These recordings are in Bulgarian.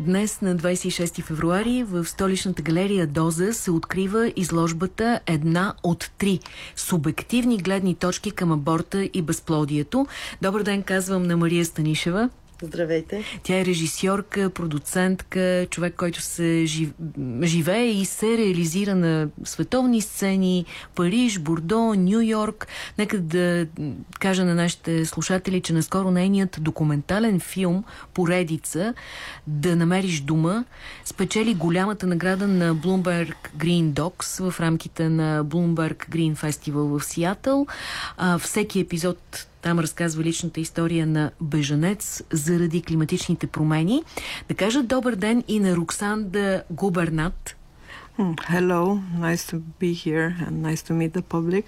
Днес на 26 февруари в столичната галерия Доза се открива изложбата една от три субективни гледни точки към аборта и безплодието. Добър ден, казвам на Мария Станишева. Здравейте. Тя е режисьорка, продуцентка, човек, който се жив... живее и се реализира на световни сцени, Париж, Бордо, Нью Йорк. Нека да кажа на нашите слушатели, че наскоро нейният документален филм Поредица Да намериш дума спечели голямата награда на Bloomberg Green Dogs в рамките на Bloomberg Green Festival в Сиатъл. всеки епизод там разказва личната история на бежанец заради климатичните промени. Да кажа добър ден и на Роксанда Губернат. Hello, nice to be here and nice to meet the public.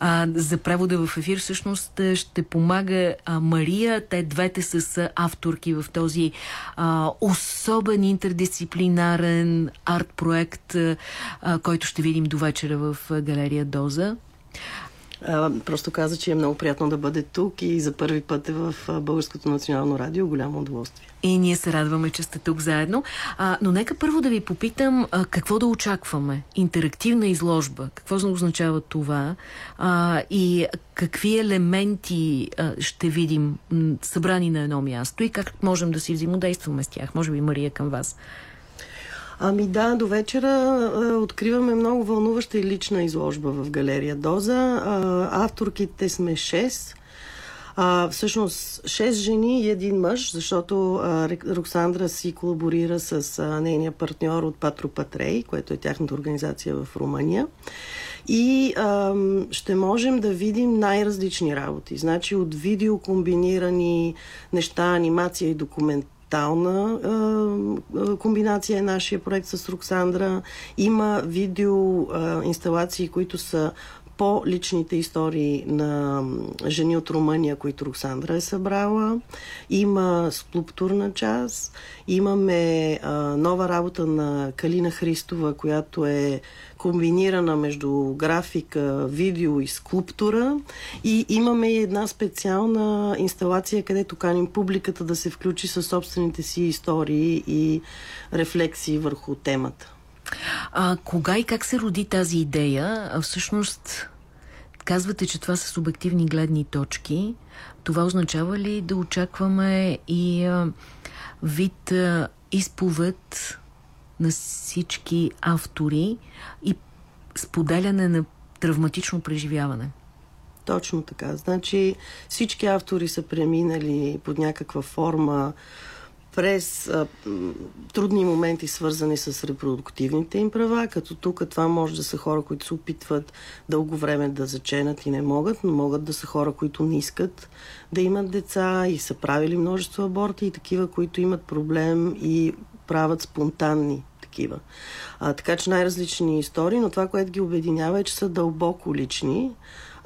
А, за превода в ефир всъщност ще помага а, Мария. Те двете са авторки в този а, особен интердисциплинарен арт-проект, който ще видим до вечера в галерия Доза. Просто каза, че е много приятно да бъде тук и за първи път е в Българското национално радио. Голямо удоволствие. И ние се радваме, че сте тук заедно. А, но нека първо да ви попитам а, какво да очакваме. Интерактивна изложба. Какво означава това? А, и какви елементи а, ще видим събрани на едно място и как можем да си взаимодействаме с тях? Може би, Мария, към вас. Ами да, до вечера а, откриваме много вълнуваща и лична изложба в галерия Доза. А, авторките сме 6. А, всъщност 6 жени и един мъж, защото а, Роксандра си колаборира с а, нейния партньор от Патро Патрей, което е тяхната организация в Румъния. И а, ще можем да видим най-различни работи. Значи от видео комбинирани неща, анимация и документ тотална а, комбинация е нашия проект с Роксандра. Има видео а, инсталации, които са по личните истории на жени от Румъния, които Роксандра е събрала. Има скулптурна част. Имаме а, нова работа на Калина Христова, която е комбинирана между графика, видео и скулптура. И имаме и една специална инсталация, където каним публиката да се включи със собствените си истории и рефлексии върху темата. А кога и как се роди тази идея? А всъщност казвате, че това са субективни гледни точки. Това означава ли да очакваме и а, вид а, изповед на всички автори и споделяне на травматично преживяване? Точно така. Значи всички автори са преминали под някаква форма през а, трудни моменти, свързани с репродуктивните им права, като тук това може да са хора, които се опитват дълго време да заченат и не могат, но могат да са хора, които не искат да имат деца и са правили множество аборти и такива, които имат проблем и правят спонтанни такива. А, така че най-различни истории, но това, което ги обединява е, че са дълбоко лични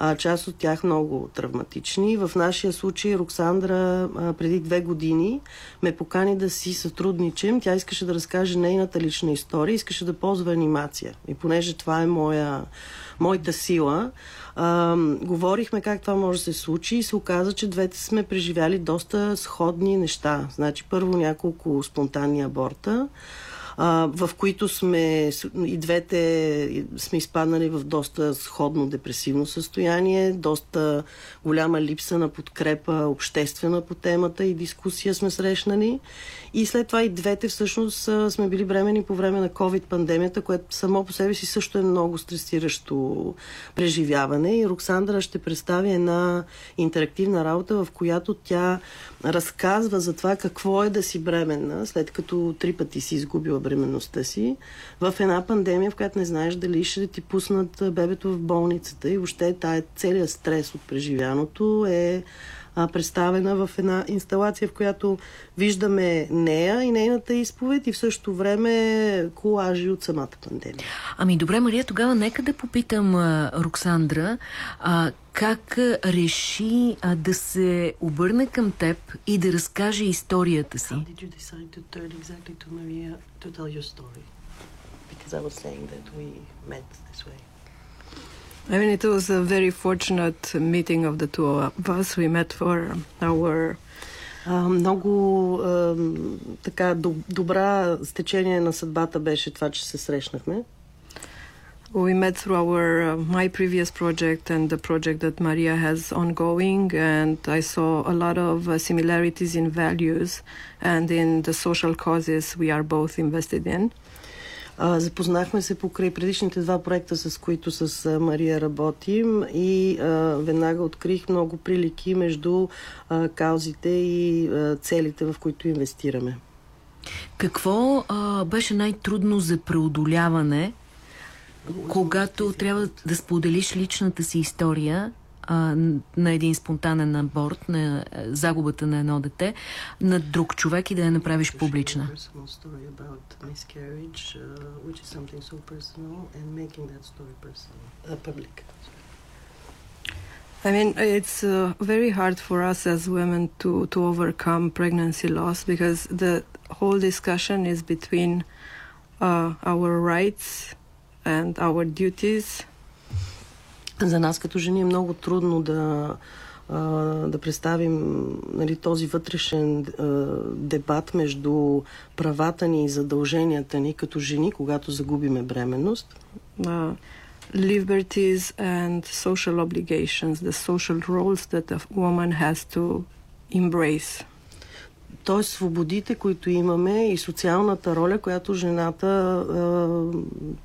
а, част от тях много травматични. В нашия случай Роксандра а, преди две години ме покани да си сътрудничим. Тя искаше да разкаже нейната лична история, искаше да ползва анимация. И понеже това е моя, моята сила, а, говорихме как това може да се случи и се оказа, че двете сме преживяли доста сходни неща. Значи първо няколко спонтанни аборта, в които сме и двете сме изпаднали в доста сходно депресивно състояние, доста голяма липса на подкрепа обществена по темата и дискусия сме срещнали. И след това и двете всъщност сме били бремени по време на COVID-пандемията, което само по себе си също е много стресиращо преживяване. И Роксандра ще представи една интерактивна работа, в която тя разказва за това какво е да си бременна, след като три пъти си изгубила бременността си, в една пандемия, в която не знаеш дали ще ти пуснат бебето в болницата и въобще тая целият стрес от преживяното е а, представена в една инсталация, в която виждаме нея и нейната изповед и в същото време колажи от самата пандемия. Ами добре, Мария, тогава нека да попитам а, Роксандра а, как реши а, да се обърне към теб и да разкаже историята си? How did you decide to turn exactly to Maria to tell your story? Because I was saying that we met this way. I mean, it was a very fortunate meeting of the two of us. We met for our А, много а, така добра стечение на съдбата беше това, че се срещнахме. We met through our uh, my previous project and the project that Maria has ongoing, and I saw a lot of uh, similarities in values and in the social causes we are both invested in. А, запознахме се покрай предишните два проекта, с които с а, Мария работим и а, веднага открих много прилики между а, каузите и а, целите, в които инвестираме. Какво а, беше най-трудно за преодоляване, когато трябва да споделиш личната си история а, на един спонтанен аборт, на загубата на едно дете, на друг човек и да я направиш публична. I mean, it's uh, very hard for us as women to, to overcome pregnancy loss because the whole discussion is between uh, our rights and our duties за нас като жени е много трудно да, да представим нали, този вътрешен дебат между правата ни и задълженията ни като жени, когато загубиме бременност. Uh, liberties and social obligations, the social roles that a woman has to embrace т.е. свободите, които имаме и социалната роля, която жената е,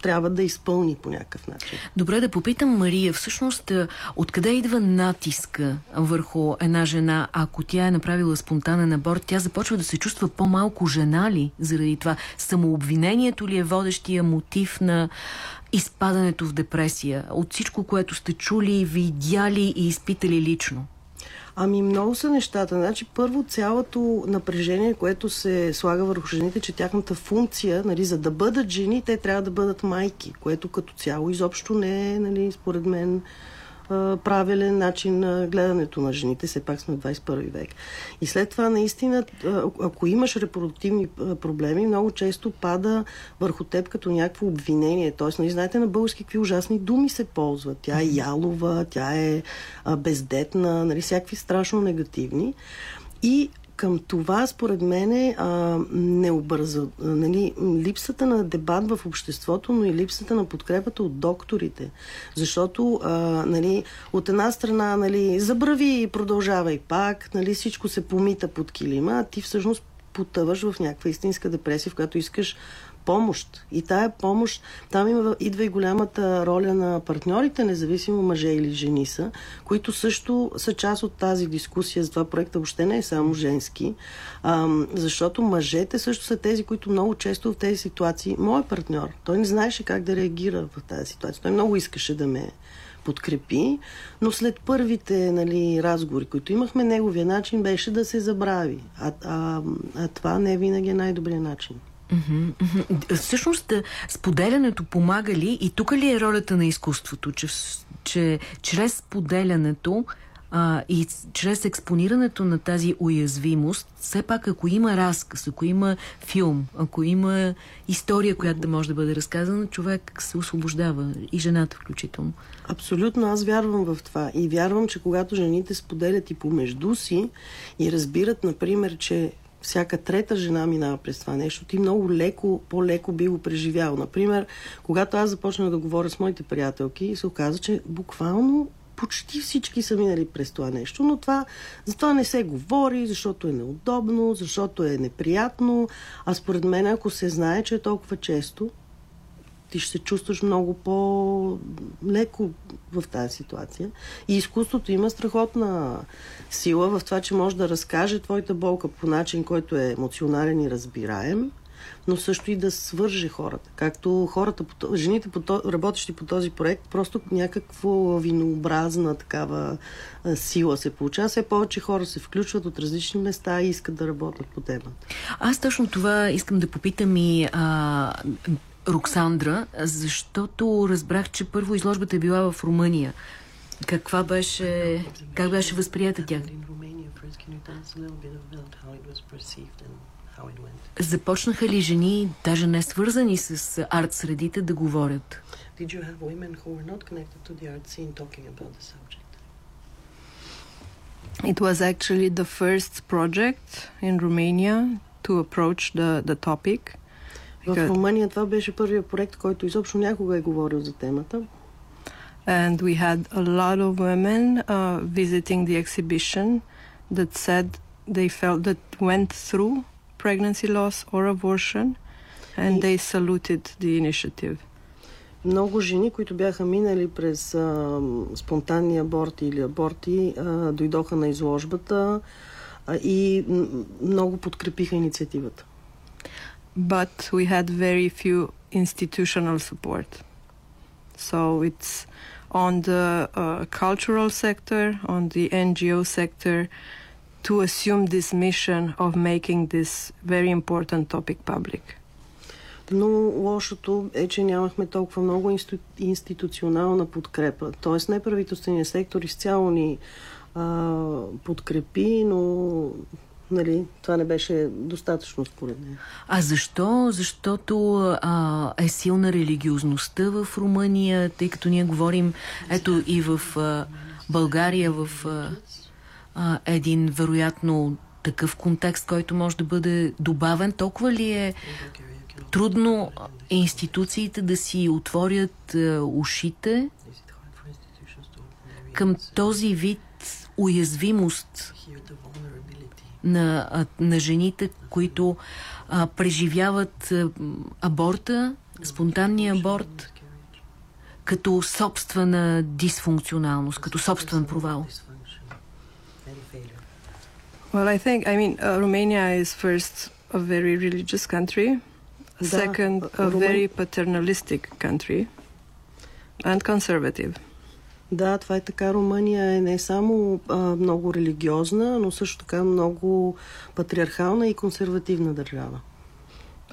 трябва да изпълни по някакъв начин. Добре, да попитам Мария, всъщност откъде идва натиска върху една жена, ако тя е направила спонтанен аборт, тя започва да се чувства по-малко жена ли заради това? Самообвинението ли е водещия мотив на изпадането в депресия? От всичко, което сте чули, видяли и изпитали лично? Ами много са нещата. Значи първо цялото напрежение, което се слага върху жените, че тяхната функция, нали, за да бъдат жени, те трябва да бъдат майки, което като цяло изобщо не е, нали, според мен, правилен начин на гледането на жените. Все пак сме в 21 век. И след това, наистина, ако имаш репродуктивни проблеми, много често пада върху теб като някакво обвинение. Тоест, нали, знаете на български какви ужасни думи се ползват. Тя е ялова, тя е бездетна, нали, всякакви страшно негативни. И към това, според мен, не обърза. Нали, липсата на дебат в обществото, но и липсата на подкрепата от докторите. Защото а, нали, от една страна нали, забрави и продължавай пак, нали, всичко се помита под килима, а ти всъщност потъваш в някаква истинска депресия, в която искаш помощ. И тая помощ, там има, идва и голямата роля на партньорите, независимо мъже или жени са, които също са част от тази дискусия. За това проекта въобще не е само женски, а, защото мъжете също са тези, които много често в тези ситуации, моят партньор, той не знаеше как да реагира в тази ситуация. Той много искаше да ме подкрепи, но след първите нали, разговори, които имахме, неговия начин беше да се забрави. А, а, а това не е винаги най-добрият начин. Всъщност, споделянето помага ли и тук ли е ролята на изкуството, че, че чрез споделянето а, и чрез експонирането на тази уязвимост, все пак ако има разказ, ако има филм, ако има история, която да може да бъде разказана, човек се освобождава и жената включително. Абсолютно, аз вярвам в това. И вярвам, че когато жените споделят и помежду си и разбират, например, че всяка трета жена минава през това нещо, ти много леко, по-леко би го преживял. Например, когато аз започнах да говоря с моите приятелки, се оказа, че буквално почти всички са минали през това нещо, но това, за това не се говори, защото е неудобно, защото е неприятно, а според мен, ако се знае, че е толкова често, ти ще се чувстваш много по-леко в тази ситуация. И изкуството има страхотна сила в това, че може да разкаже твоята болка по начин, който е емоционален и разбираем, но също и да свърже хората. Както хората, жените, работещи по този проект, просто някакво винообразна такава сила се получава. Все повече хора се включват от различни места и искат да работят по темата. Аз точно това искам да попитам и а, Роксандра, защото разбрах, че първо изложбата е била в Румъния. Каква беше, как беше възприята тя? Започнаха ли жени, даже не свързани с арт средите, да говорят? It was actually the first project in Romania to approach the, the topic. В Румъния това беше първият проект, който изобщо някога е говорил за темата. And we had a lot of women uh, visiting the exhibition that said they felt that went through pregnancy loss or abortion and they saluted the initiative. Много жени, които бяха минали през а, спонтанни аборти или аборти, а, дойдоха на изложбата а, и много подкрепиха инициативата. But we had very few institutional support. So it's on the uh, cultural sector, on the NGO sector, to assume this mission of making this very important topic public. Но лошото е, че нямахме толкова много инсту... институционална подкрепа. Тоест неправителственият сектор изцяло ни а, подкрепи, но нали, това не беше достатъчно според мен. А защо? Защото а, е силна религиозността в Румъния, тъй като ние говорим ето и в а, България в а, а, един вероятно такъв контекст, който може да бъде добавен. Толкова ли е трудно институциите да си отворят а, ушите към този вид уязвимост на, на жените, които а, преживяват аборта, спонтанния аборт, като собствена дисфункционалност, като собствен провал? Well, I think, I mean, uh, Romania is first a very religious country, second, a very paternalistic country, and conservative. Да, това е така. Румъния е не само а, много религиозна, но също така много патриархална и консервативна държава.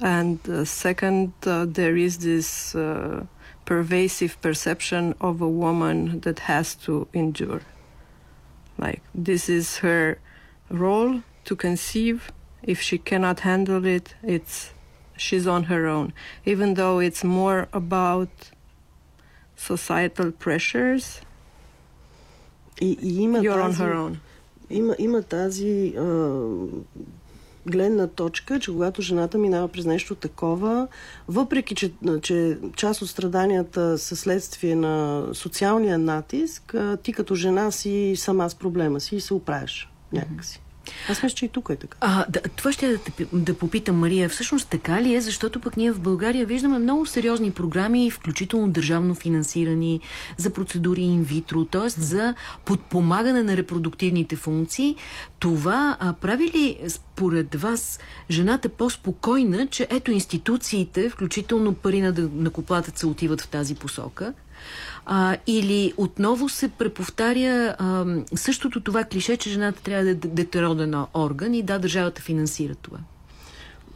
And uh, second, uh, there is this uh, pervasive perception of a woman that has to endure. Like, this is her role to conceive. If she cannot handle it, it's she's on her own. Even though it's more about societal pressures, и, и има you're тази, on her own. Има, има тази а, гледна точка, че когато жената минава през нещо такова, въпреки, че, че част от страданията са следствие на социалния натиск, а, ти като жена си сама с проблема си и се оправяш някакси. Аз мисля, че и тук е така. А, да, това ще да, да попитам, Мария. Всъщност така ли е? Защото пък ние в България виждаме много сериозни програми, включително държавно финансирани за процедури инвитро, т.е. за подпомагане на репродуктивните функции. Това а, прави ли според вас жената по-спокойна, че ето институциите, включително пари на накоплатеца отиват в тази посока? А, или отново се преповтаря а, същото това клише, че жената трябва да е детероден орган и да, държавата финансира това.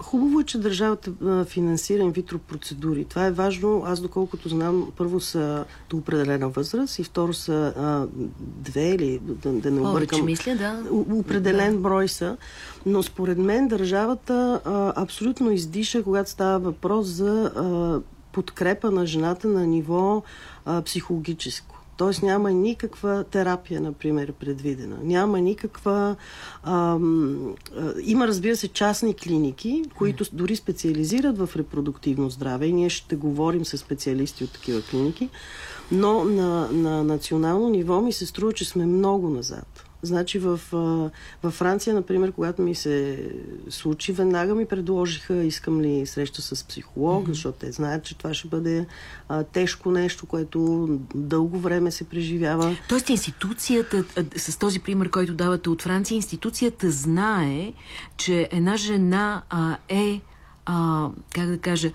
Хубаво е, че държавата финансира инвитро процедури. Това е важно. Аз, доколкото знам, първо са до определена възраст и второ са а, две или да, да не объркам. мисля, да. Определен да. брой са. Но според мен държавата а, абсолютно издиша, когато става въпрос за а, подкрепа на жената на ниво а, психологическо. Тоест няма никаква терапия, например, предвидена. Няма никаква... А, има, разбира се, частни клиники, които дори специализират в репродуктивно здраве и ние ще говорим с специалисти от такива клиники, но на, на национално ниво ми се струва, че сме много назад. Значи в, във Франция, например, когато ми се случи, веднага ми предложиха, искам ли среща с психолог, mm-hmm. защото те знаят, че това ще бъде а, тежко нещо, което дълго време се преживява. Тоест институцията, с този пример, който давате от Франция, институцията знае, че една жена а, е, а, как да кажа,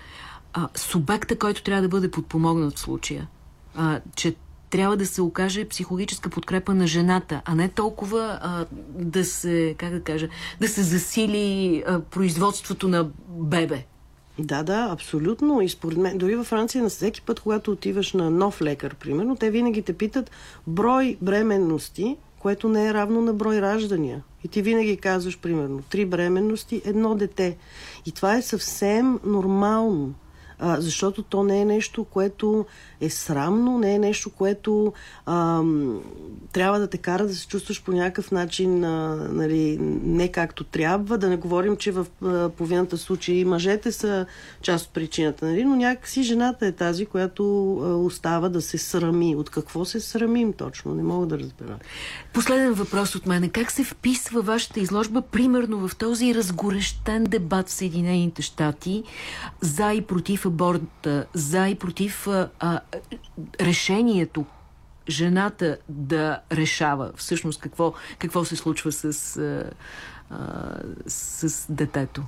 а, субекта, който трябва да бъде подпомогнат в случая. А, че трябва да се окаже психологическа подкрепа на жената, а не толкова а, да се, как да кажа, да се засили а, производството на бебе. Да, да, абсолютно. И според мен, дори във Франция, на всеки път, когато отиваш на нов лекар, примерно, те винаги те питат брой бременности, което не е равно на брой раждания. И ти винаги казваш, примерно, три бременности, едно дете. И това е съвсем нормално а, защото то не е нещо, което е срамно, не е нещо, което а, трябва да те кара да се чувстваш по някакъв начин а, нали, не както трябва. Да не говорим, че в а, половината случаи мъжете са част от причината, нали? но някакси жената е тази, която а, остава да се срами. От какво се срамим точно? Не мога да разбера. Последен въпрос от мене. Как се вписва вашата изложба, примерно в този разгорещен дебат в Съединените щати за и против аборта, за и против а, решението жената да решава всъщност какво, какво се случва с, а, с детето?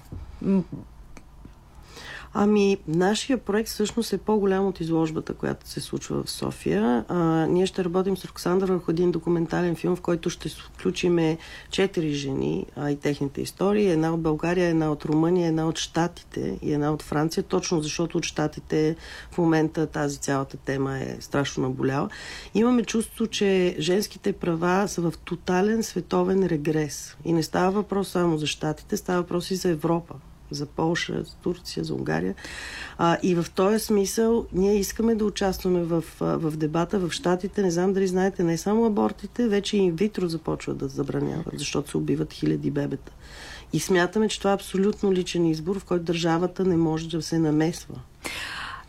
Ами, нашия проект всъщност е по-голям от изложбата, която се случва в София. А, ние ще работим с Роксандър върху един документален филм, в който ще включиме четири жени а, и техните истории. Една от България, една от Румъния, една от Штатите и една от Франция, точно защото от Штатите в момента тази цялата тема е страшно наболяла. Имаме чувство, че женските права са в тотален световен регрес. И не става въпрос само за Штатите, става въпрос и за Европа за Полша, за Турция, за Унгария. А, и в този смисъл ние искаме да участваме в, в дебата в Штатите. Не знам дали знаете, не само абортите, вече и инвитро започват да забраняват, защото се убиват хиляди бебета. И смятаме, че това е абсолютно личен избор, в който държавата не може да се намесва.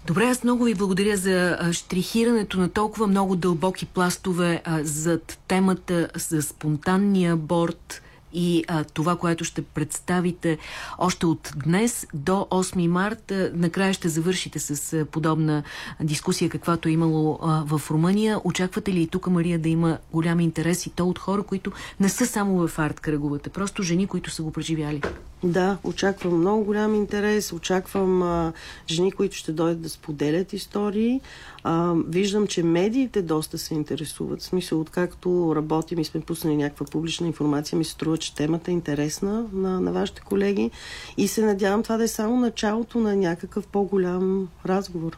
Добре, аз много ви благодаря за штрихирането на толкова много дълбоки пластове а, зад темата за спонтанния аборт, и а, това, което ще представите още от днес до 8 март. Накрая ще завършите с а, подобна дискусия, каквато е имало а, в Румъния. Очаквате ли и тук, Мария, да има голям интерес и то от хора, които не са само в арт кръговете, просто жени, които са го преживяли? Да, очаквам много голям интерес, очаквам а, жени, които ще дойдат да споделят истории. А, виждам, че медиите доста се интересуват. В смисъл, откакто работим и сме пуснали някаква публична информация, ми се струва, че темата е интересна на, на вашите колеги и се надявам това да е само началото на някакъв по-голям разговор.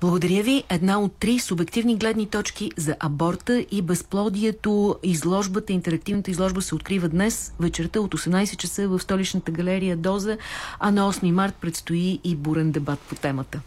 Благодаря ви. Една от три субективни гледни точки за аборта и безплодието. Изложбата, интерактивната изложба се открива днес вечерта от 18 часа в столичната галерия Доза, а на 8 март предстои и бурен дебат по темата.